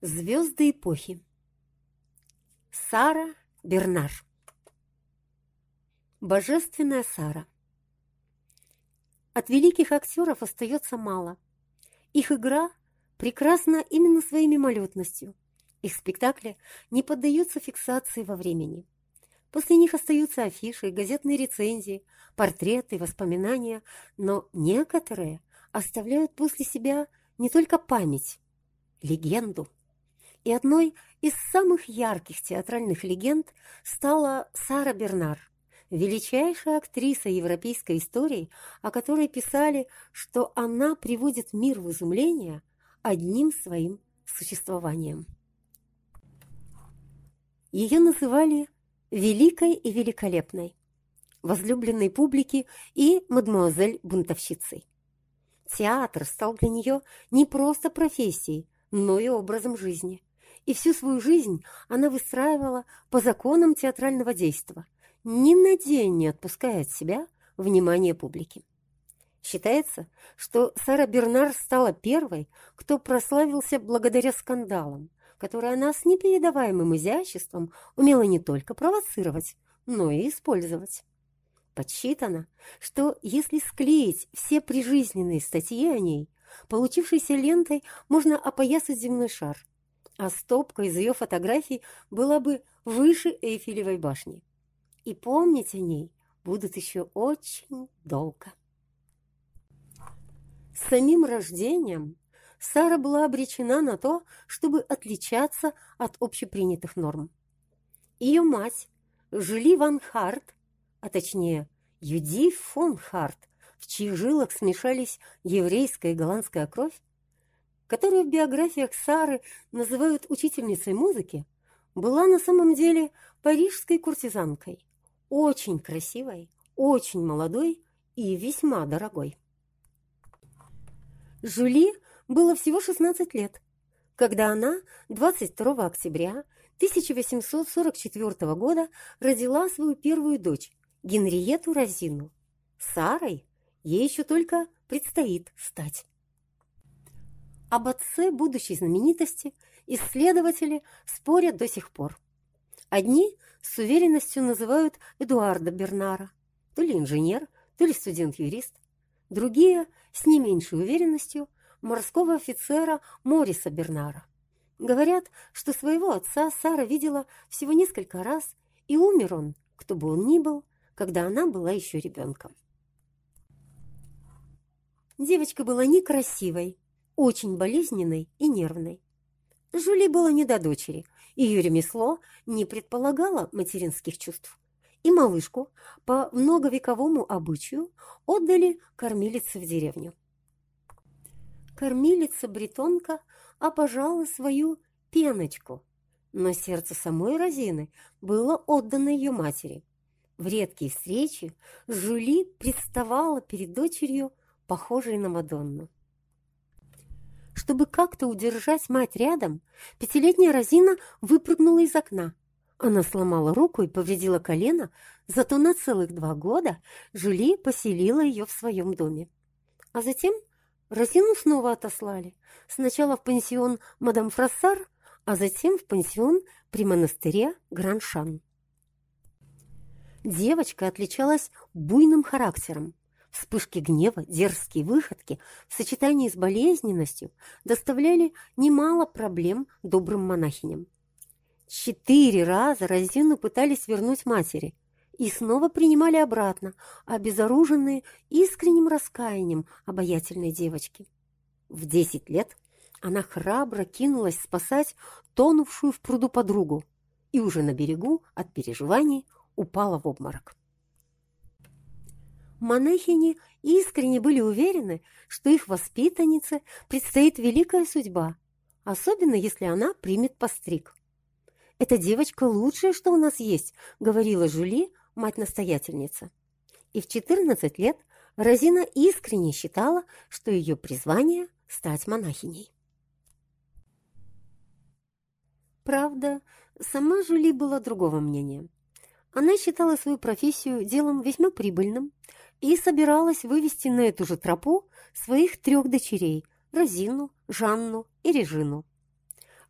Звезды эпохи. Сара Бернар. Божественная Сара. От великих актеров остается мало. Их игра прекрасна именно своей мимолетностью. Их спектакли не поддаются фиксации во времени. После них остаются афиши, газетные рецензии, портреты, воспоминания, но некоторые оставляют после себя не только память, легенду. И одной из самых ярких театральных легенд стала Сара Бернар, величайшая актриса европейской истории, о которой писали, что она приводит мир в изумление одним своим существованием. Ее называли «великой и великолепной», возлюбленной публики и мадмуазель-бунтовщицей. Театр стал для нее не просто профессией, но и образом жизни и всю свою жизнь она выстраивала по законам театрального действа, ни на день не отпуская от себя внимание публики. Считается, что Сара Бернар стала первой, кто прославился благодаря скандалам, которые она с непередаваемым изяществом умела не только провоцировать, но и использовать. Подсчитано, что если склеить все прижизненные статьи о ней, получившейся лентой можно опоясать земной шар – а стопка из ее фотографий была бы выше Эйфелевой башни. И помнить о ней будут еще очень долго. С самим рождением Сара была обречена на то, чтобы отличаться от общепринятых норм. Ее мать, Жюли Ван Харт, а точнее Юди фон Харт, в чьих жилах смешались еврейская и голландская кровь, которую в биографиях Сары называют учительницей музыки, была на самом деле парижской куртизанкой, очень красивой, очень молодой и весьма дорогой. Жюли было всего 16 лет, когда она 22 октября 1844 года родила свою первую дочь, Генриету Розину. Сарой ей еще только предстоит стать. Об отце будущей знаменитости исследователи спорят до сих пор. Одни с уверенностью называют Эдуарда Бернара, то ли инженер, то ли студент-юрист. Другие с не меньшей уверенностью морского офицера Мориса Бернара. Говорят, что своего отца Сара видела всего несколько раз, и умер он, кто бы он ни был, когда она была еще ребенком. Девочка была некрасивой, очень болезненной и нервной. Жюли было не до дочери, ее ремесло не предполагало материнских чувств. И малышку по многовековому обычаю отдали кормилице в деревню. Кормилица-бретонка обожала свою пеночку, но сердце самой Розины было отдано ее матери. В редкие встречи Жюли представала перед дочерью, похожей на Мадонну. Чтобы как-то удержать мать рядом, пятилетняя Розина выпрыгнула из окна. Она сломала руку и повредила колено, зато на целых два года Жюли поселила ее в своем доме. А затем Розину снова отослали. Сначала в пансион мадам Фрассар, а затем в пансион при монастыре Граншан. Девочка отличалась буйным характером. Вспышки гнева, дерзкие выходки в сочетании с болезненностью доставляли немало проблем добрым монахиням. Четыре раза Розину пытались вернуть матери и снова принимали обратно, обезоруженные искренним раскаянием обаятельной девочки. В десять лет она храбро кинулась спасать тонувшую в пруду подругу и уже на берегу от переживаний упала в обморок. Монахини искренне были уверены, что их воспитаннице предстоит великая судьба, особенно если она примет постриг. «Эта девочка лучшее, что у нас есть», — говорила Жюли, мать-настоятельница. И в 14 лет Розина искренне считала, что ее призвание — стать монахиней. Правда, сама Жюли была другого мнения. Она считала свою профессию делом весьма прибыльным, и собиралась вывести на эту же тропу своих трех дочерей – Розину, Жанну и Режину.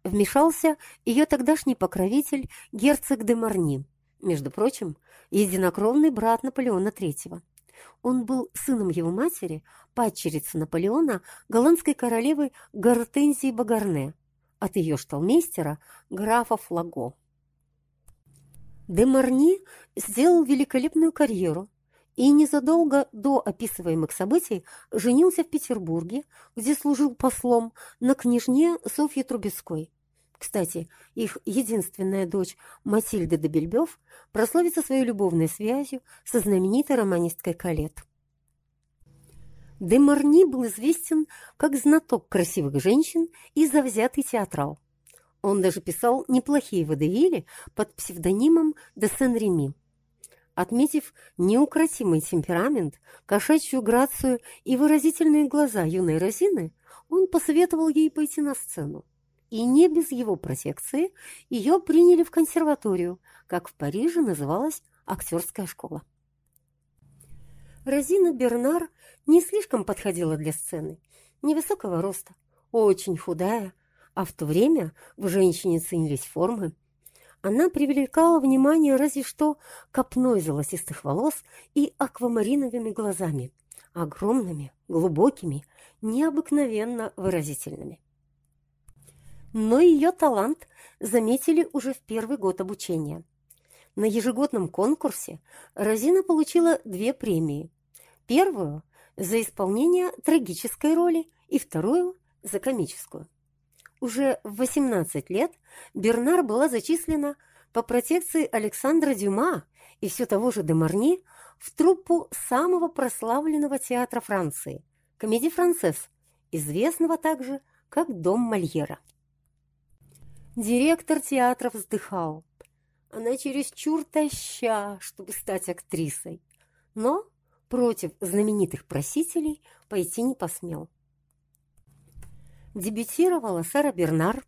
вмешался ее тогдашний покровитель герцог де Марни, между прочим, единокровный брат Наполеона III. Он был сыном его матери, падчерицы Наполеона, голландской королевы Гортензии Багарне, от ее шталмейстера графа Флаго. Де Марни сделал великолепную карьеру и незадолго до описываемых событий женился в Петербурге, где служил послом на княжне Софье Трубецкой. Кстати, их единственная дочь Матильда де Бельбёв прославится своей любовной связью со знаменитой романисткой Калет. Де Марни был известен как знаток красивых женщин и завзятый театрал. Он даже писал неплохие водевили под псевдонимом де Сен-Реми. Отметив неукротимый темперамент, кошачью грацию и выразительные глаза юной Розины, он посоветовал ей пойти на сцену и не без его протекции ее приняли в консерваторию, как в Париже называлась актерская школа. Розина Бернар не слишком подходила для сцены, невысокого роста, очень худая, а в то время в женщине ценились формы. Она привлекала внимание разве что копной золотистых волос и аквамариновыми глазами, огромными, глубокими, необыкновенно выразительными но ее талант заметили уже в первый год обучения. На ежегодном конкурсе Розина получила две премии. Первую – за исполнение трагической роли и вторую – за комическую. Уже в 18 лет Бернар была зачислена по протекции Александра Дюма и все того же Демарни в труппу самого прославленного театра Франции – комедии «Францесс», известного также как «Дом Мольера». Директор театра вздыхал. Она чересчур таща, чтобы стать актрисой. Но против знаменитых просителей пойти не посмел. Дебютировала Сара Бернар.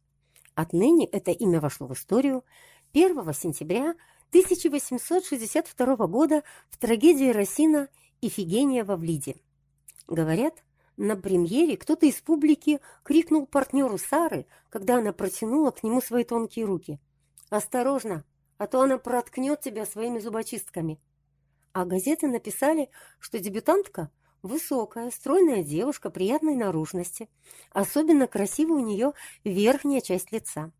Отныне это имя вошло в историю 1 сентября 1862 года в трагедии Росина «Ифигения во Влиде». Говорят, на премьере кто-то из публики крикнул партнеру Сары, когда она протянула к нему свои тонкие руки. «Осторожно, а то она проткнет тебя своими зубочистками». А газеты написали, что дебютантка – высокая, стройная девушка приятной наружности. Особенно красива у нее верхняя часть лица.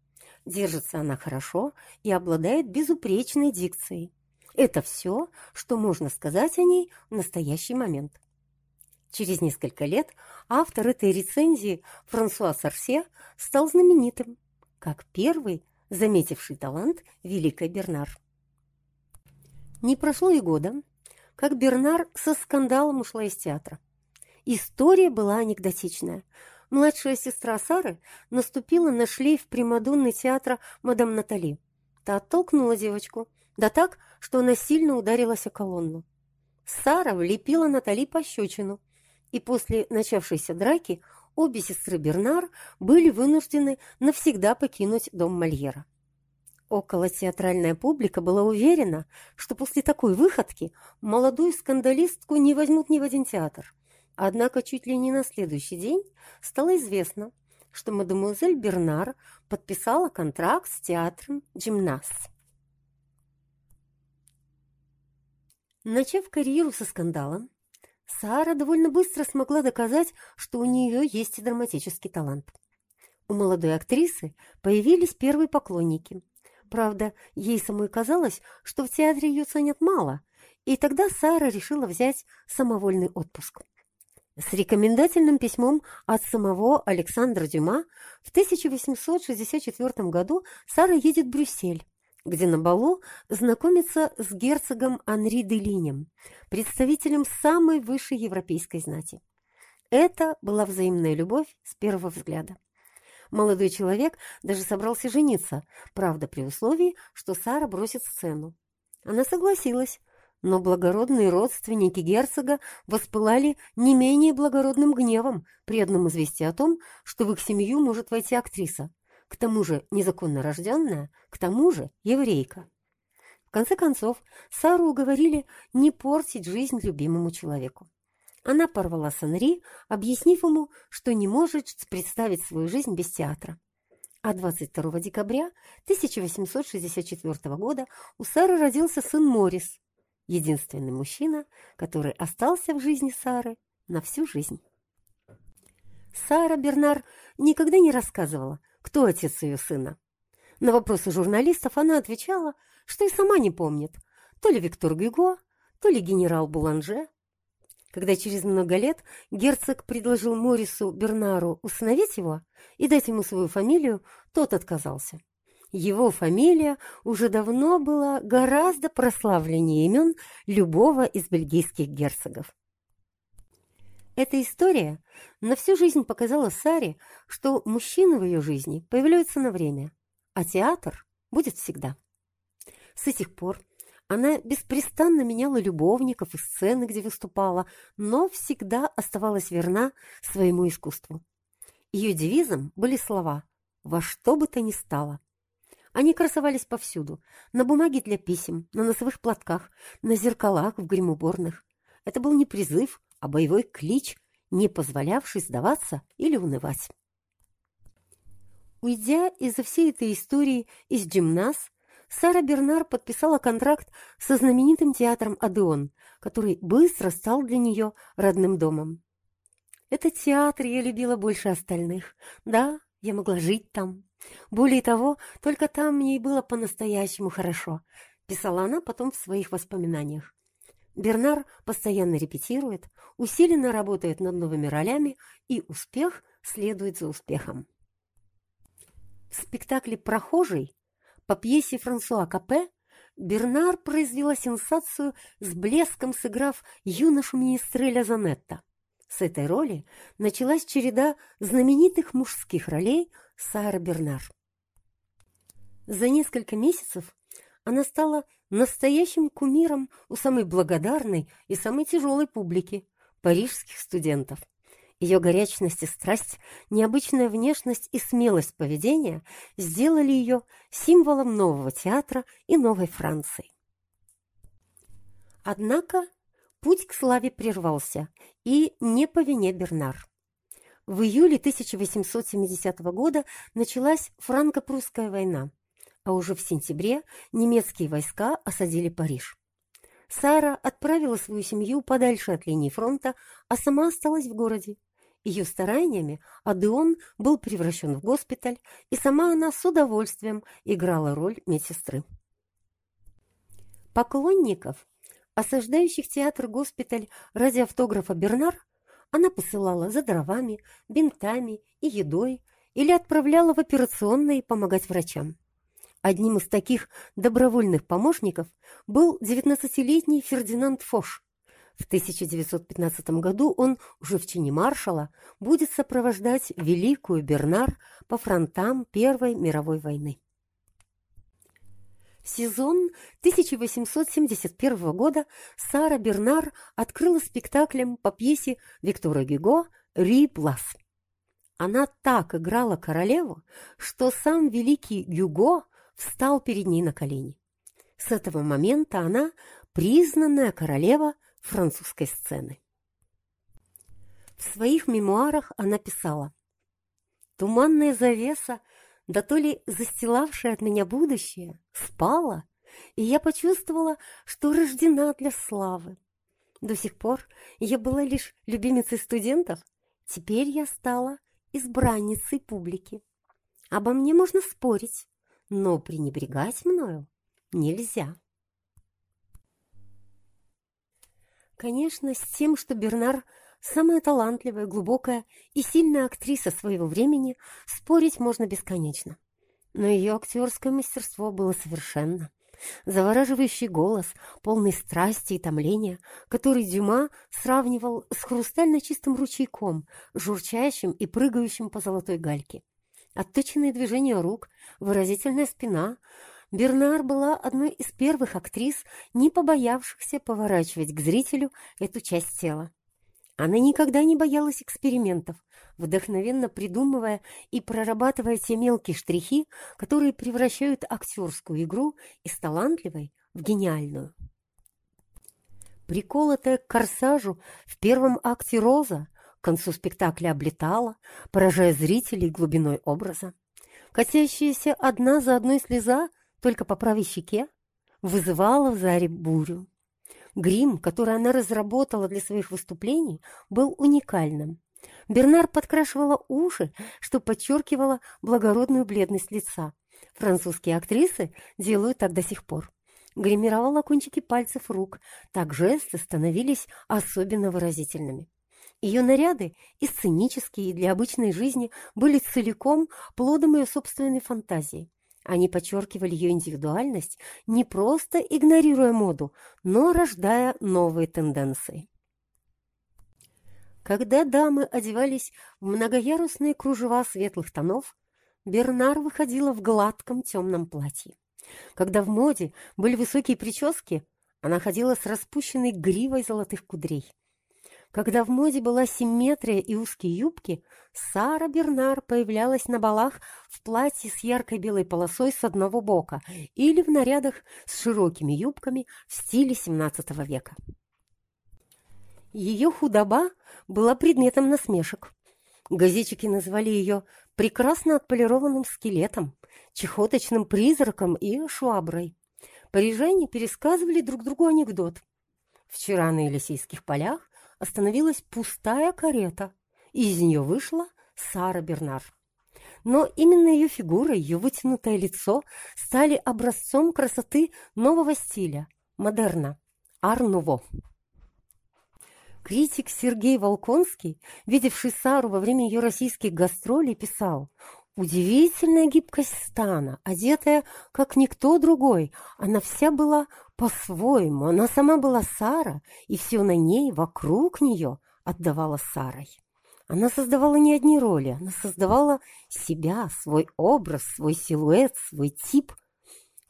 Держится она хорошо и обладает безупречной дикцией. Это все, что можно сказать о ней в настоящий момент. Через несколько лет автор этой рецензии Франсуа Сарсе стал знаменитым, как первый, заметивший талант Великой Бернар. Не прошло и года, как Бернар со скандалом ушла из театра. История была анекдотичная. Младшая сестра Сары наступила на шлейф Примадонны театра мадам Натали. Та оттолкнула девочку, да так, что она сильно ударилась о колонну. Сара влепила Натали пощечину, и после начавшейся драки обе сестры Бернар были вынуждены навсегда покинуть дом Мольера. Около театральная публика была уверена, что после такой выходки молодую скандалистку не возьмут ни в один театр. Однако чуть ли не на следующий день стало известно, что мадемуазель Бернар подписала контракт с театром «Джимнас». Начав карьеру со скандалом, Сара довольно быстро смогла доказать, что у нее есть драматический талант. У молодой актрисы появились первые поклонники. Правда, ей самой казалось, что в театре ее ценят мало, и тогда Сара решила взять самовольный отпуск. С рекомендательным письмом от самого Александра Дюма в 1864 году Сара едет в Брюссель, где на балу знакомится с герцогом Анри де Линем, представителем самой высшей европейской знати. Это была взаимная любовь с первого взгляда. Молодой человек даже собрался жениться, правда, при условии, что Сара бросит сцену. Она согласилась, но благородные родственники герцога воспылали не менее благородным гневом при одном известии о том, что в их семью может войти актриса, к тому же незаконно рожденная, к тому же еврейка. В конце концов, Сару уговорили не портить жизнь любимому человеку. Она порвала с Анри, объяснив ему, что не может представить свою жизнь без театра. А 22 декабря 1864 года у Сары родился сын Морис, единственный мужчина, который остался в жизни Сары на всю жизнь. Сара Бернар никогда не рассказывала, кто отец ее сына. На вопросы журналистов она отвечала, что и сама не помнит, то ли Виктор Гюго, то ли генерал Буланже. Когда через много лет герцог предложил Морису Бернару усыновить его и дать ему свою фамилию, тот отказался. Его фамилия уже давно была гораздо прославленнее имен любого из бельгийских герцогов. Эта история на всю жизнь показала Саре, что мужчины в ее жизни появляются на время, а театр будет всегда. С этих пор она беспрестанно меняла любовников и сцены, где выступала, но всегда оставалась верна своему искусству. Ее девизом были слова «во что бы то ни стало». Они красовались повсюду, на бумаге для писем, на носовых платках, на зеркалах в гримуборных. Это был не призыв, а боевой клич, не позволявший сдаваться или унывать. Уйдя из-за всей этой истории из гимназ, Сара Бернар подписала контракт со знаменитым театром «Адеон», который быстро стал для нее родным домом. Этот театр я любила больше остальных. Да, я могла жить там. Более того, только там мне и было по-настоящему хорошо, писала она потом в своих воспоминаниях. Бернар постоянно репетирует, усиленно работает над новыми ролями, и успех следует за успехом. В спектакле «Прохожий» По пьесе Франсуа Капе Бернар произвела сенсацию с блеском, сыграв юношу министреля Занетта. С этой роли началась череда знаменитых мужских ролей Сары Бернар. За несколько месяцев она стала настоящим кумиром у самой благодарной и самой тяжелой публики – парижских студентов. Ее горячность и страсть, необычная внешность и смелость поведения сделали ее символом нового театра и новой Франции. Однако путь к славе прервался, и не по вине Бернар. В июле 1870 года началась франко-прусская война, а уже в сентябре немецкие войска осадили Париж. Сара отправила свою семью подальше от линии фронта, а сама осталась в городе. Ее стараниями Адеон был превращен в госпиталь, и сама она с удовольствием играла роль медсестры. Поклонников, осаждающих театр-госпиталь ради автографа Бернар, она посылала за дровами, бинтами и едой или отправляла в операционные помогать врачам. Одним из таких добровольных помощников был 19-летний Фердинанд Фош, в 1915 году он, уже в чине маршала, будет сопровождать Великую Бернар по фронтам Первой мировой войны. Сезон 1871 года Сара Бернар открыла спектаклем по пьесе Виктора Гюго «Ри Блас». Она так играла королеву, что сам великий Гюго встал перед ней на колени. С этого момента она признанная королева – французской сцены. В своих мемуарах она писала «Туманная завеса, да то ли застилавшая от меня будущее, спала, и я почувствовала, что рождена для славы. До сих пор я была лишь любимицей студентов, теперь я стала избранницей публики. Обо мне можно спорить, но пренебрегать мною нельзя». Конечно, с тем, что Бернар самая талантливая, глубокая и сильная актриса своего времени, спорить можно бесконечно. Но ее актерское мастерство было совершенно. Завораживающий голос, полный страсти и томления, который Дюма сравнивал с хрустально чистым ручейком, журчащим и прыгающим по золотой гальке. Отточенные движения рук, выразительная спина — Бернар была одной из первых актрис, не побоявшихся поворачивать к зрителю эту часть тела. Она никогда не боялась экспериментов, вдохновенно придумывая и прорабатывая те мелкие штрихи, которые превращают актерскую игру из талантливой в гениальную. Приколотая к корсажу в первом акте Роза к концу спектакля облетала, поражая зрителей глубиной образа. катящаяся одна за одной слеза только по правой щеке, вызывала в Заре бурю. Грим, который она разработала для своих выступлений, был уникальным. Бернар подкрашивала уши, что подчеркивало благородную бледность лица. Французские актрисы делают так до сих пор. Гримировала кончики пальцев рук, так жесты становились особенно выразительными. Ее наряды, и сценические, и для обычной жизни, были целиком плодом ее собственной фантазии. Они подчеркивали ее индивидуальность, не просто игнорируя моду, но рождая новые тенденции. Когда дамы одевались в многоярусные кружева светлых тонов, Бернар выходила в гладком темном платье. Когда в моде были высокие прически, она ходила с распущенной гривой золотых кудрей. Когда в моде была симметрия и узкие юбки, Сара Бернар появлялась на балах в платье с яркой белой полосой с одного бока или в нарядах с широкими юбками в стиле XVII века. Ее худоба была предметом насмешек. Газетчики назвали ее прекрасно отполированным скелетом, чехоточным призраком и шваброй. Парижане пересказывали друг другу анекдот. Вчера на Елисейских полях остановилась пустая карета, и из нее вышла Сара Бернар. Но именно ее фигура, ее вытянутое лицо стали образцом красоты нового стиля, модерна, арнуво. Критик Сергей Волконский, видевший Сару во время ее российских гастролей, писал «Удивительная гибкость стана, одетая, как никто другой. Она вся была по-своему. Она сама была Сара, и все на ней, вокруг нее, отдавала Сарой. Она создавала не одни роли, она создавала себя, свой образ, свой силуэт, свой тип.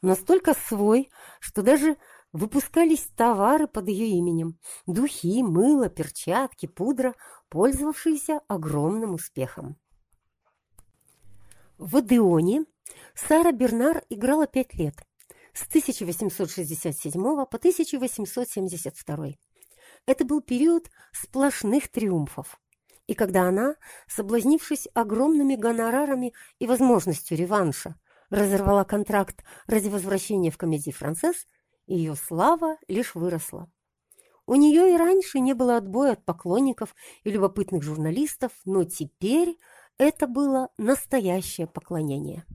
Настолько свой, что даже выпускались товары под ее именем. Духи, мыло, перчатки, пудра, пользовавшиеся огромным успехом. В Адеоне Сара Бернар играла пять лет – с 1867 по 1872. Это был период сплошных триумфов. И когда она, соблазнившись огромными гонорарами и возможностью реванша, разорвала контракт ради возвращения в комедии «Францесс», ее слава лишь выросла. У нее и раньше не было отбоя от поклонников и любопытных журналистов, но теперь это было настоящее поклонение.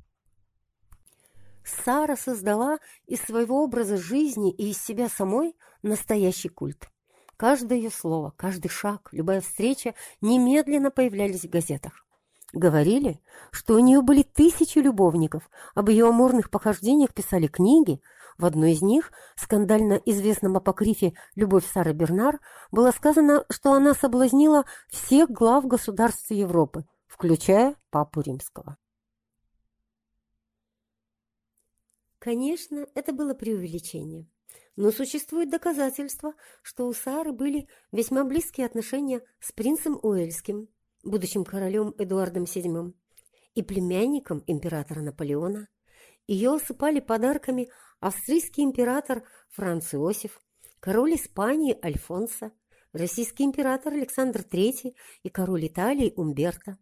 Сара создала из своего образа жизни и из себя самой настоящий культ. Каждое ее слово, каждый шаг, любая встреча немедленно появлялись в газетах. Говорили, что у нее были тысячи любовников, об ее амурных похождениях писали книги. В одной из них, скандально известном апокрифе «Любовь Сары Бернар», было сказано, что она соблазнила всех глав государств Европы, включая Папу Римского. Конечно, это было преувеличение. Но существует доказательство, что у Сары были весьма близкие отношения с принцем Уэльским, будущим королем Эдуардом VII, и племянником императора Наполеона. Ее осыпали подарками австрийский император Франц Иосиф, король Испании Альфонсо, российский император Александр III и король Италии Умберто.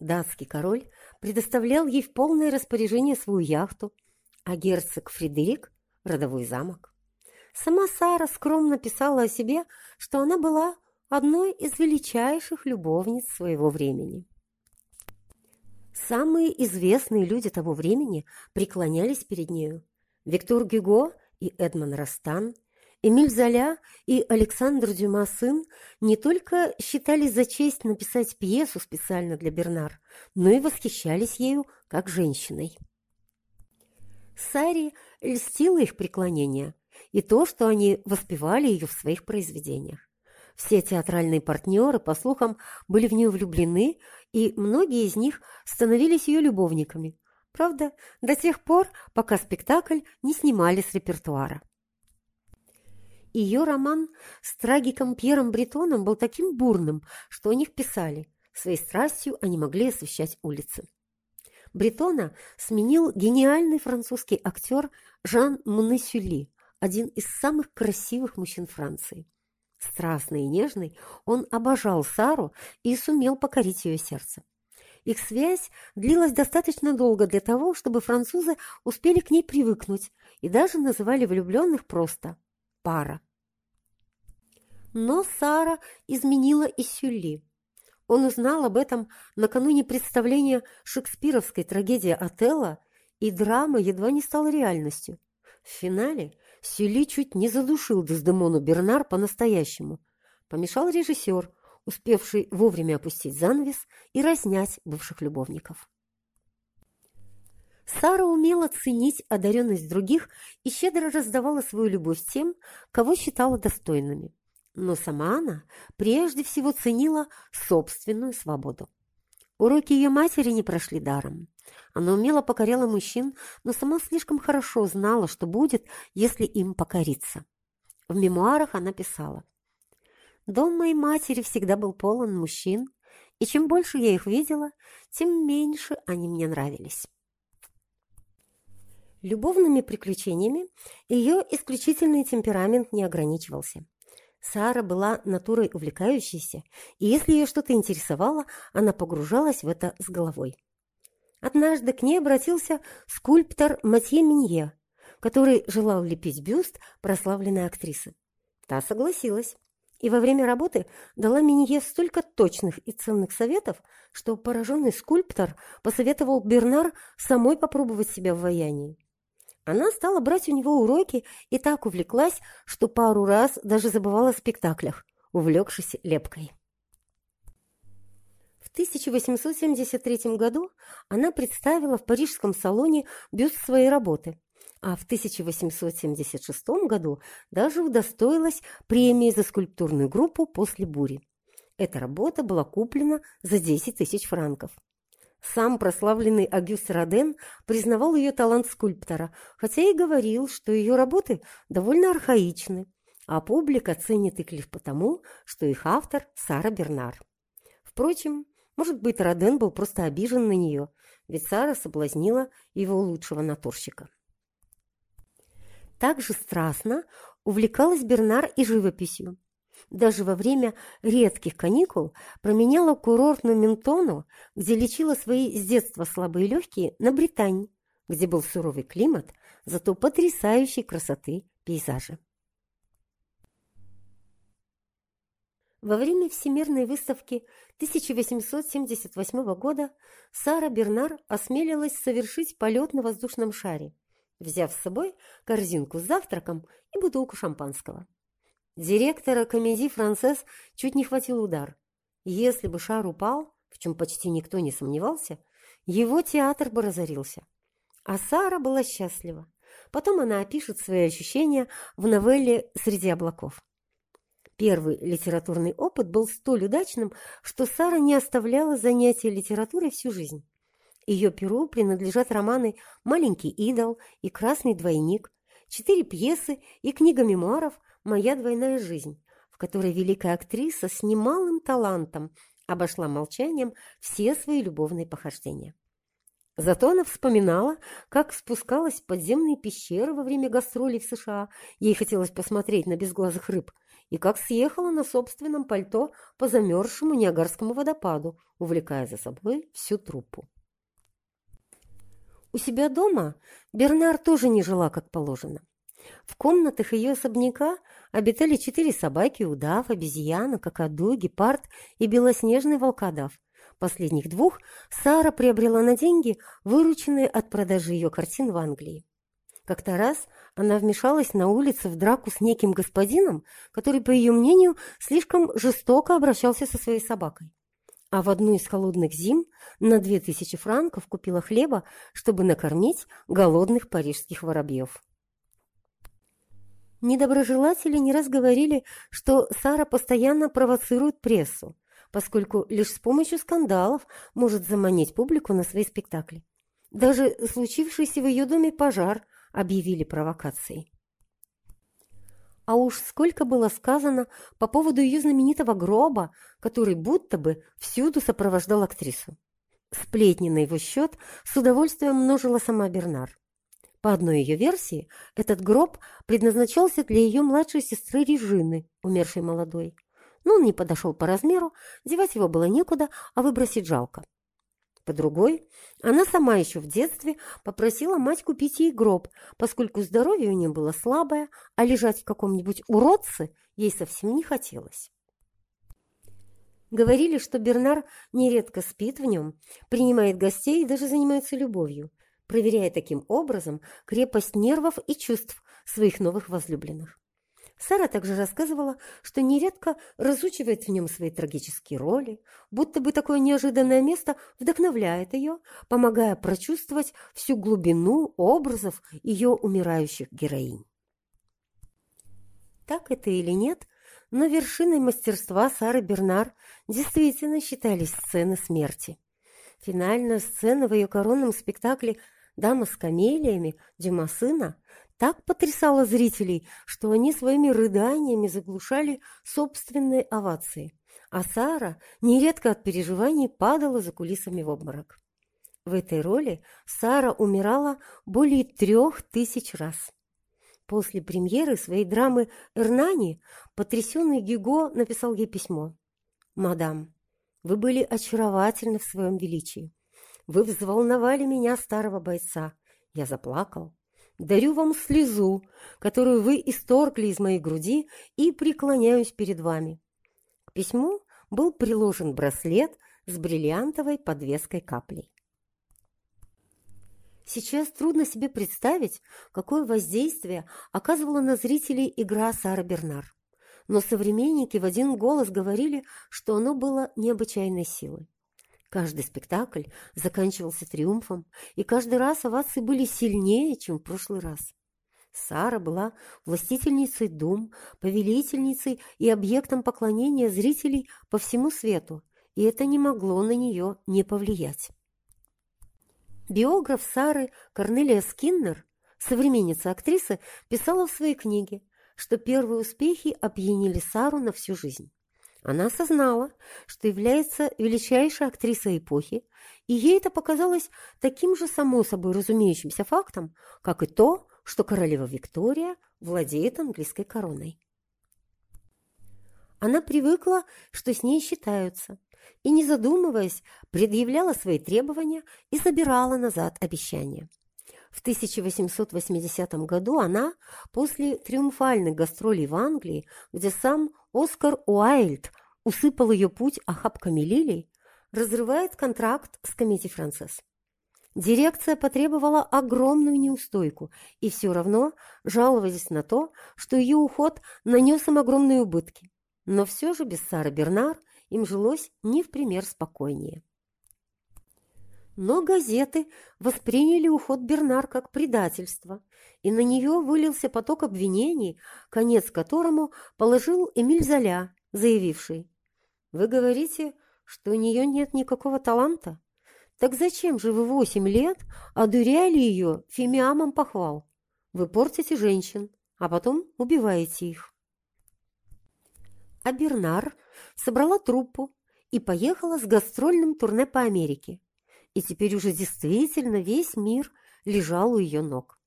Датский король предоставлял ей в полное распоряжение свою яхту – а герцог Фредерик – родовой замок. Сама Сара скромно писала о себе, что она была одной из величайших любовниц своего времени. Самые известные люди того времени преклонялись перед нею. Виктор Гюго и Эдмон Растан, Эмиль Золя и Александр Дюма сын не только считали за честь написать пьесу специально для Бернар, но и восхищались ею как женщиной. Сари льстило их преклонение и то, что они воспевали ее в своих произведениях. Все театральные партнеры, по слухам, были в нее влюблены, и многие из них становились ее любовниками. Правда, до тех пор, пока спектакль не снимали с репертуара. Ее роман с трагиком Пьером Бретоном был таким бурным, что о них писали. Своей страстью они могли освещать улицы. Бретона сменил гениальный французский актер Жан Мнесюли, один из самых красивых мужчин Франции. Страстный и нежный, он обожал Сару и сумел покорить ее сердце. Их связь длилась достаточно долго для того, чтобы французы успели к ней привыкнуть и даже называли влюбленных просто «пара». Но Сара изменила и Сюлли. Он узнал об этом накануне представления шекспировской трагедии «Отелло», и драма едва не стала реальностью. В финале Сюли чуть не задушил Дездемону Бернар по-настоящему. Помешал режиссер, успевший вовремя опустить занавес и разнять бывших любовников. Сара умела ценить одаренность других и щедро раздавала свою любовь тем, кого считала достойными. Но сама она прежде всего ценила собственную свободу. Уроки ее матери не прошли даром. Она умело покоряла мужчин, но сама слишком хорошо знала, что будет, если им покориться. В мемуарах она писала. «Дом моей матери всегда был полон мужчин, и чем больше я их видела, тем меньше они мне нравились». Любовными приключениями ее исключительный темперамент не ограничивался. Сара была натурой увлекающейся, и если ее что-то интересовало, она погружалась в это с головой. Однажды к ней обратился скульптор Матье Минье, который желал лепить бюст прославленной актрисы. Та согласилась, и во время работы дала Минье столько точных и ценных советов, что пораженный скульптор посоветовал Бернар самой попробовать себя в ваянии. Она стала брать у него уроки и так увлеклась, что пару раз даже забывала в спектаклях, увлекшись лепкой. В 1873 году она представила в парижском салоне бюст своей работы, а в 1876 году даже удостоилась премии за скульптурную группу «После бури». Эта работа была куплена за 10 тысяч франков. Сам прославленный Агюст Роден признавал ее талант скульптора, хотя и говорил, что ее работы довольно архаичны, а публика ценит их лишь потому, что их автор Сара Бернар. Впрочем, может быть, Роден был просто обижен на нее, ведь Сара соблазнила его лучшего натурщика. Также страстно увлекалась Бернар и живописью даже во время редких каникул променяла курортную Ментону, где лечила свои с детства слабые легкие, на Британь, где был суровый климат, зато потрясающей красоты пейзажи. Во время Всемирной выставки 1878 года Сара Бернар осмелилась совершить полет на воздушном шаре, взяв с собой корзинку с завтраком и бутылку шампанского. Директора комедии «Францесс» чуть не хватил удар. Если бы шар упал, в чем почти никто не сомневался, его театр бы разорился. А Сара была счастлива. Потом она опишет свои ощущения в новелле «Среди облаков». Первый литературный опыт был столь удачным, что Сара не оставляла занятия литературой всю жизнь. Ее перу принадлежат романы «Маленький идол» и «Красный двойник», четыре пьесы и книга мемуаров «Моя двойная жизнь», в которой великая актриса с немалым талантом обошла молчанием все свои любовные похождения. Зато она вспоминала, как спускалась в подземные пещеры во время гастролей в США, ей хотелось посмотреть на безглазых рыб, и как съехала на собственном пальто по замерзшему Ниагарскому водопаду, увлекая за собой всю труппу. У себя дома Бернар тоже не жила как положено. В комнатах ее особняка обитали четыре собаки, удав, обезьяна, какаду, гепард и белоснежный волкодав. Последних двух Сара приобрела на деньги, вырученные от продажи ее картин в Англии. Как-то раз она вмешалась на улице в драку с неким господином, который, по ее мнению, слишком жестоко обращался со своей собакой. А в одну из холодных зим на две тысячи франков купила хлеба, чтобы накормить голодных парижских воробьев. Недоброжелатели не раз говорили, что Сара постоянно провоцирует прессу, поскольку лишь с помощью скандалов может заманить публику на свои спектакли. Даже случившийся в ее доме пожар объявили провокацией. А уж сколько было сказано по поводу ее знаменитого гроба, который будто бы всюду сопровождал актрису. Сплетни на его счет с удовольствием множила сама Бернар. По одной ее версии, этот гроб предназначался для ее младшей сестры Режины, умершей молодой. Но он не подошел по размеру, девать его было некуда, а выбросить жалко. По другой, она сама еще в детстве попросила мать купить ей гроб, поскольку здоровье у нее было слабое, а лежать в каком-нибудь уродце ей совсем не хотелось. Говорили, что Бернар нередко спит в нем, принимает гостей и даже занимается любовью, проверяя таким образом крепость нервов и чувств своих новых возлюбленных. Сара также рассказывала, что нередко разучивает в нем свои трагические роли, будто бы такое неожиданное место вдохновляет ее, помогая прочувствовать всю глубину образов ее умирающих героинь. Так это или нет, но вершиной мастерства Сары Бернар действительно считались сцены смерти. Финальная сцена в ее коронном спектакле «Дама с камелиями» Дюма сына так потрясала зрителей, что они своими рыданиями заглушали собственные овации, а Сара нередко от переживаний падала за кулисами в обморок. В этой роли Сара умирала более трех тысяч раз. После премьеры своей драмы «Эрнани» потрясенный Гюго написал ей письмо. «Мадам, вы были очаровательны в своем величии. Вы взволновали меня, старого бойца. Я заплакал. Дарю вам слезу, которую вы исторгли из моей груди, и преклоняюсь перед вами. К письму был приложен браслет с бриллиантовой подвеской каплей. Сейчас трудно себе представить, какое воздействие оказывала на зрителей игра Сара Бернар. Но современники в один голос говорили, что оно было необычайной силой. Каждый спектакль заканчивался триумфом, и каждый раз овации были сильнее, чем в прошлый раз. Сара была властительницей дум, повелительницей и объектом поклонения зрителей по всему свету, и это не могло на нее не повлиять. Биограф Сары Корнелия Скиннер, современница актрисы, писала в своей книге, что первые успехи опьянили Сару на всю жизнь. Она осознала, что является величайшей актрисой эпохи, и ей это показалось таким же само собой разумеющимся фактом, как и то, что королева Виктория владеет английской короной. Она привыкла, что с ней считаются, и, не задумываясь, предъявляла свои требования и забирала назад обещания. В 1880 году она, после триумфальных гастролей в Англии, где сам Оскар Уайльд усыпал ее путь охапками лилий, разрывает контракт с Комити Францесс. Дирекция потребовала огромную неустойку и все равно жаловались на то, что ее уход нанес им огромные убытки. Но все же без Сары Бернар им жилось не в пример спокойнее. Но газеты восприняли уход Бернар как предательство, и на нее вылился поток обвинений, конец которому положил Эмиль Золя, заявивший «Вы говорите, что у нее нет никакого таланта? Так зачем же вы восемь лет одуряли ее фимиамом похвал? Вы портите женщин, а потом убиваете их». А Бернар собрала труппу и поехала с гастрольным турне по Америке и теперь уже действительно весь мир лежал у ее ног.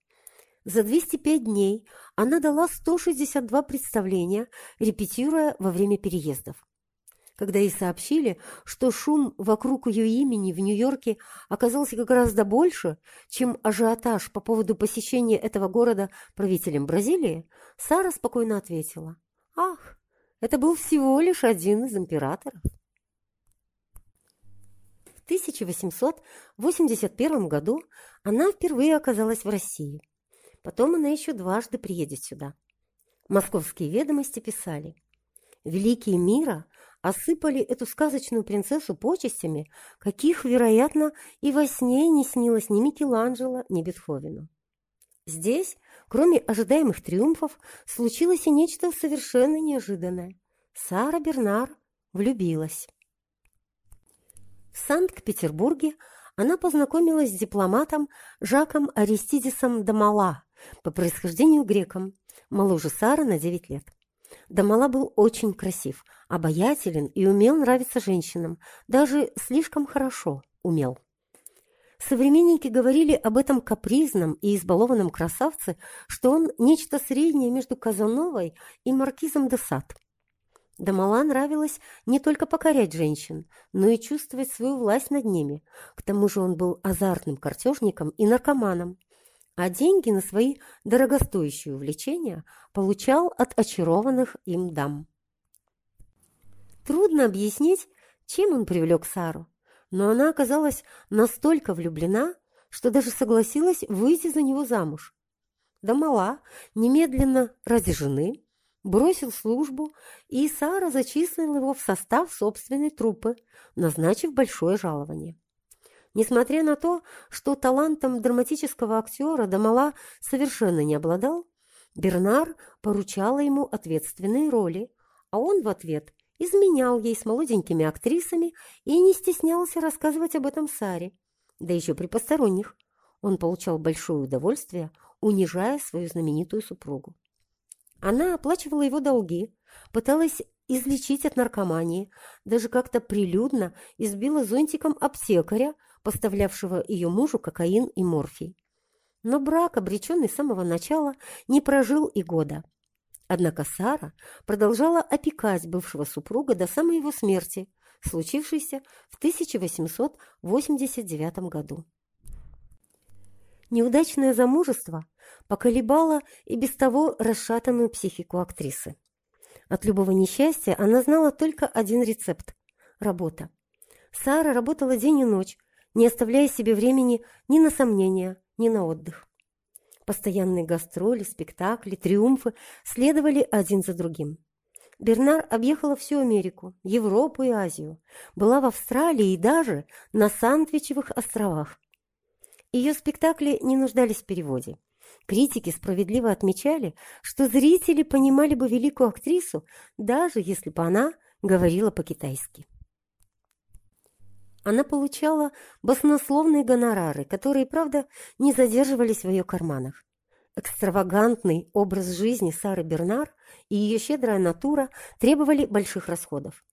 За 205 дней она дала 162 представления, репетируя во время переездов. Когда ей сообщили, что шум вокруг ее имени в Нью-Йорке оказался гораздо больше, чем ажиотаж по поводу посещения этого города правителем Бразилии, Сара спокойно ответила, «Ах, это был всего лишь один из императоров». 1881 году она впервые оказалась в России. Потом она еще дважды приедет сюда. Московские ведомости писали, «Великие мира осыпали эту сказочную принцессу почестями, каких, вероятно, и во сне не снилось ни Микеланджело, ни Бетховену. Здесь, кроме ожидаемых триумфов, случилось и нечто совершенно неожиданное. Сара Бернар влюбилась. В Санкт-Петербурге она познакомилась с дипломатом Жаком Аристидисом Дамала, по происхождению греком, моложе Сары на 9 лет. Дамала был очень красив, обаятелен и умел нравиться женщинам, даже слишком хорошо умел. Современники говорили об этом капризном и избалованном красавце, что он нечто среднее между Казановой и маркизом де Сад. Дамала нравилось не только покорять женщин, но и чувствовать свою власть над ними. К тому же он был азартным картежником и наркоманом, а деньги на свои дорогостоящие увлечения получал от очарованных им дам. Трудно объяснить, чем он привлек Сару, но она оказалась настолько влюблена, что даже согласилась выйти за него замуж. Дамала немедленно ради жены бросил службу, и Сара зачислила его в состав собственной труппы, назначив большое жалование. Несмотря на то, что талантом драматического актера Дамала совершенно не обладал, Бернар поручала ему ответственные роли, а он в ответ изменял ей с молоденькими актрисами и не стеснялся рассказывать об этом Саре, да еще при посторонних. Он получал большое удовольствие, унижая свою знаменитую супругу. Она оплачивала его долги, пыталась излечить от наркомании, даже как-то прилюдно избила зонтиком аптекаря, поставлявшего ее мужу кокаин и морфий. Но брак, обреченный с самого начала, не прожил и года. Однако Сара продолжала опекать бывшего супруга до самой его смерти, случившейся в 1889 году. Неудачное замужество поколебало и без того расшатанную психику актрисы. От любого несчастья она знала только один рецепт – работа. Сара работала день и ночь, не оставляя себе времени ни на сомнения, ни на отдых. Постоянные гастроли, спектакли, триумфы следовали один за другим. Бернар объехала всю Америку, Европу и Азию, была в Австралии и даже на Сандвичевых островах. Ее спектакли не нуждались в переводе. Критики справедливо отмечали, что зрители понимали бы великую актрису, даже если бы она говорила по-китайски. Она получала баснословные гонорары, которые, правда, не задерживались в ее карманах. Экстравагантный образ жизни Сары Бернар и ее щедрая натура требовали больших расходов.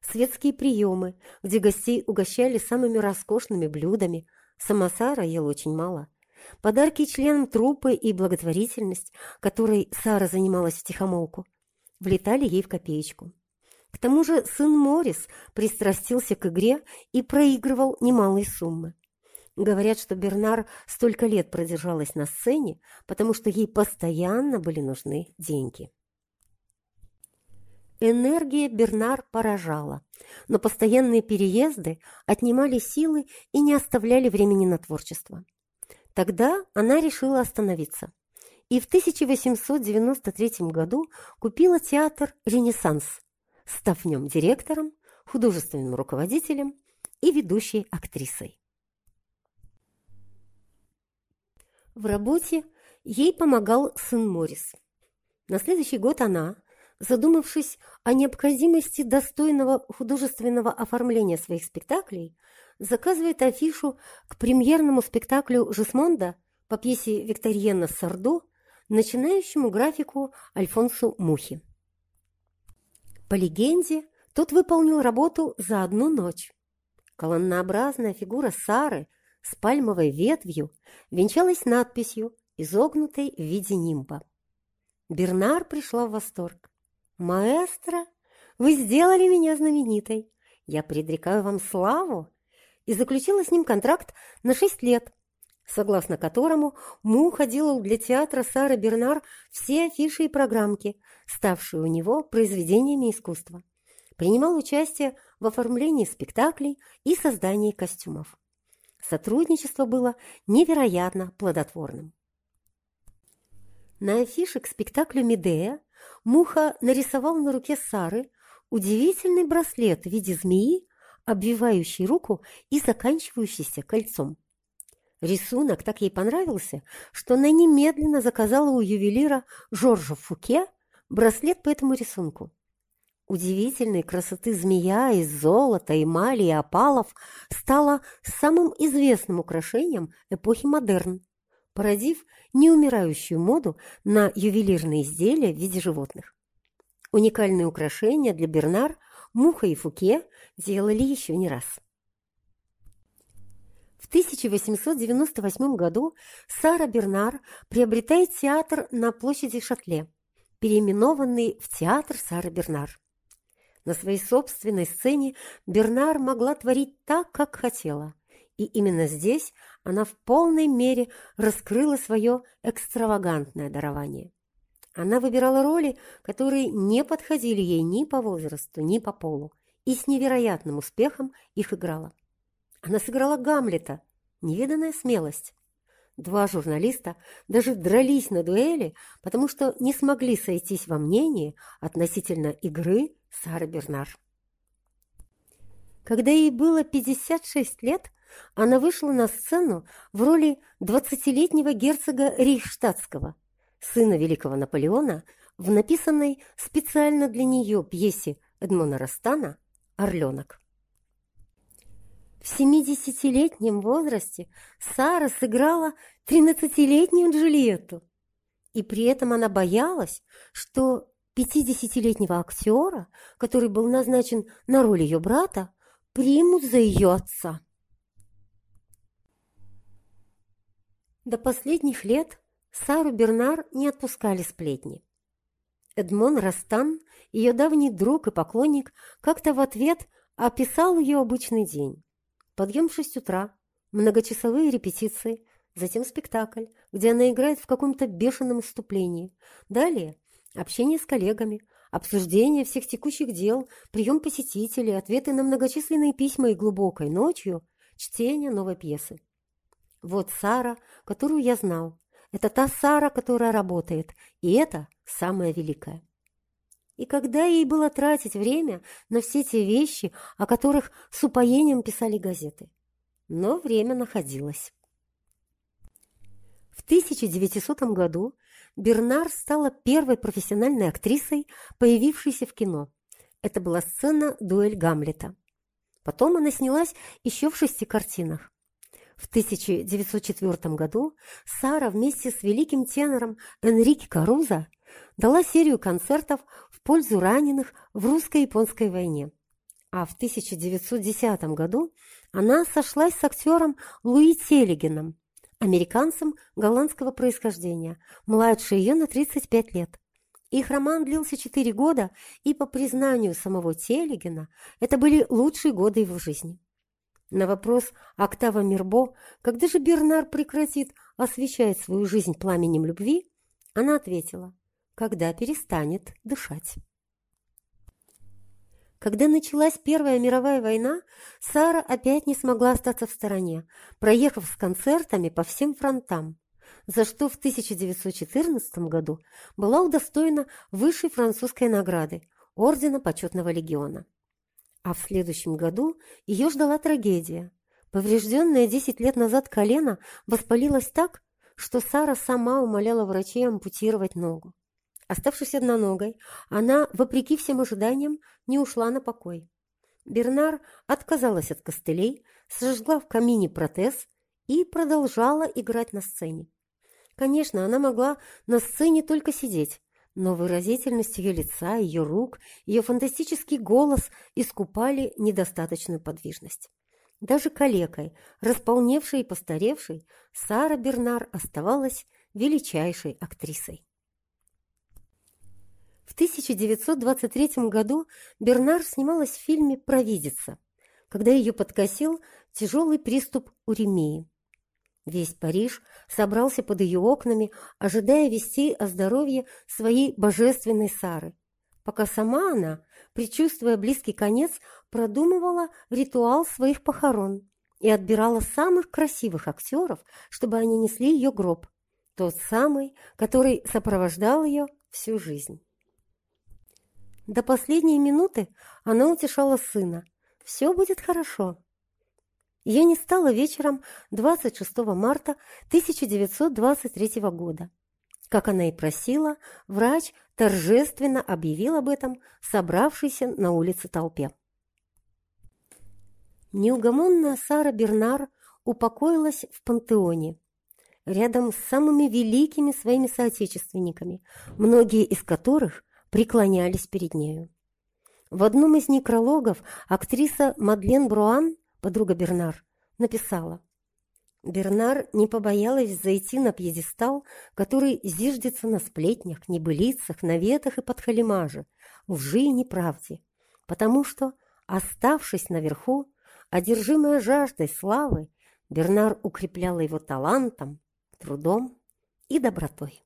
Светские приемы, где гостей угощали самыми роскошными блюдами, сама Сара ела очень мало. Подарки членам труппы и благотворительность, которой Сара занималась втихомолку, влетали ей в копеечку. К тому же сын Морис пристрастился к игре и проигрывал немалые суммы. Говорят, что Бернар столько лет продержалась на сцене, потому что ей постоянно были нужны деньги. Энергия Бернар поражала, но постоянные переезды отнимали силы и не оставляли времени на творчество. Тогда она решила остановиться и в 1893 году купила театр «Ренессанс», став в нем директором, художественным руководителем и ведущей актрисой. В работе ей помогал сын Морис. На следующий год она, задумавшись о необходимости достойного художественного оформления своих спектаклей, заказывает афишу к премьерному спектаклю Жасмонда по пьесе Викториена Сардо, начинающему графику Альфонсу Мухи. По легенде, тот выполнил работу за одну ночь. Колоннообразная фигура Сары с пальмовой ветвью венчалась надписью, изогнутой в виде нимба. Бернар пришла в восторг. «Маэстро, вы сделали меня знаменитой. Я предрекаю вам славу!» И заключила с ним контракт на шесть лет, согласно которому Муха делал для театра Сары Бернар все афиши и программки, ставшие у него произведениями искусства. Принимал участие в оформлении спектаклей и создании костюмов. Сотрудничество было невероятно плодотворным. На афише к спектаклю «Медея» Муха нарисовал на руке Сары удивительный браслет в виде змеи, обвивающий руку и заканчивающийся кольцом. Рисунок так ей понравился, что она немедленно заказала у ювелира Жоржа Фуке браслет по этому рисунку. Удивительной красоты змея из золота, эмали и опалов стала самым известным украшением эпохи модерн, породив неумирающую моду на ювелирные изделия в виде животных. Уникальные украшения для Бернар Муха и Фуке делали еще не раз. В 1898 году Сара Бернар приобретает театр на площади Шатле, переименованный в театр Сары Бернар. На своей собственной сцене Бернар могла творить так, как хотела. И именно здесь она в полной мере раскрыла свое экстравагантное дарование. Она выбирала роли, которые не подходили ей ни по возрасту, ни по полу, и с невероятным успехом их играла. Она сыграла Гамлета, невиданная смелость. Два журналиста даже дрались на дуэли, потому что не смогли сойтись во мнении относительно игры Сары Бернар. Когда ей было 56 лет, она вышла на сцену в роли 20-летнего герцога Рейхштадтского, сына великого Наполеона, в написанной специально для нее пьесе Эдмона Растана «Орленок». В 70-летнем возрасте Сара сыграла 13-летнюю Джульетту. И при этом она боялась, что 50-летнего актера, который был назначен на роль ее брата, примут за ее отца. До последних лет Сару Бернар не отпускали сплетни. Эдмон Растан, ее давний друг и поклонник, как-то в ответ описал ее обычный день. Подъем в шесть утра, многочасовые репетиции, затем спектакль, где она играет в каком-то бешеном выступлении. Далее общение с коллегами, обсуждение всех текущих дел, прием посетителей, ответы на многочисленные письма и глубокой ночью чтение новой пьесы. Вот Сара, которую я знал. Это та Сара, которая работает, и это самое великое. И когда ей было тратить время на все те вещи, о которых с упоением писали газеты? Но время находилось. В 1900 году Бернар стала первой профессиональной актрисой, появившейся в кино. Это была сцена «Дуэль Гамлета». Потом она снялась еще в шести картинах. В 1904 году Сара вместе с великим тенором Энрике Каруза дала серию концертов в пользу раненых в русско-японской войне. А в 1910 году она сошлась с актером Луи Телегином, американцем голландского происхождения, младше ее на 35 лет. Их роман длился 4 года, и, по признанию самого Телегина, это были лучшие годы его жизни. На вопрос Октава Мирбо, когда же Бернар прекратит освещать свою жизнь пламенем любви, она ответила, когда перестанет дышать. Когда началась Первая мировая война, Сара опять не смогла остаться в стороне, проехав с концертами по всем фронтам, за что в 1914 году была удостоена высшей французской награды – Ордена Почетного Легиона. А в следующем году ее ждала трагедия. Поврежденное 10 лет назад колено воспалилось так, что Сара сама умоляла врачей ампутировать ногу. Оставшись одноногой, она, вопреки всем ожиданиям, не ушла на покой. Бернар отказалась от костылей, сожгла в камине протез и продолжала играть на сцене. Конечно, она могла на сцене только сидеть, но выразительность ее лица, ее рук, ее фантастический голос искупали недостаточную подвижность. Даже калекой, располневшей и постаревшей, Сара Бернар оставалась величайшей актрисой. В 1923 году Бернар снималась в фильме «Провидица», когда ее подкосил тяжелый приступ уремии. Весь Париж собрался под ее окнами, ожидая вести о здоровье своей божественной Сары, пока сама она, предчувствуя близкий конец, продумывала ритуал своих похорон и отбирала самых красивых актеров, чтобы они несли ее гроб, тот самый, который сопровождал ее всю жизнь. До последней минуты она утешала сына. «Все будет хорошо. Ее не стало вечером 26 марта 1923 года. Как она и просила, врач торжественно объявил об этом собравшейся на улице толпе. Неугомонная Сара Бернар упокоилась в пантеоне, рядом с самыми великими своими соотечественниками, многие из которых преклонялись перед нею. В одном из некрологов актриса Мадлен Бруан подруга Бернар, написала. Бернар не побоялась зайти на пьедестал, который зиждется на сплетнях, небылицах, наветах и подхалимаже, лжи и неправде, потому что, оставшись наверху, одержимая жаждой славы, Бернар укреплял его талантом, трудом и добротой.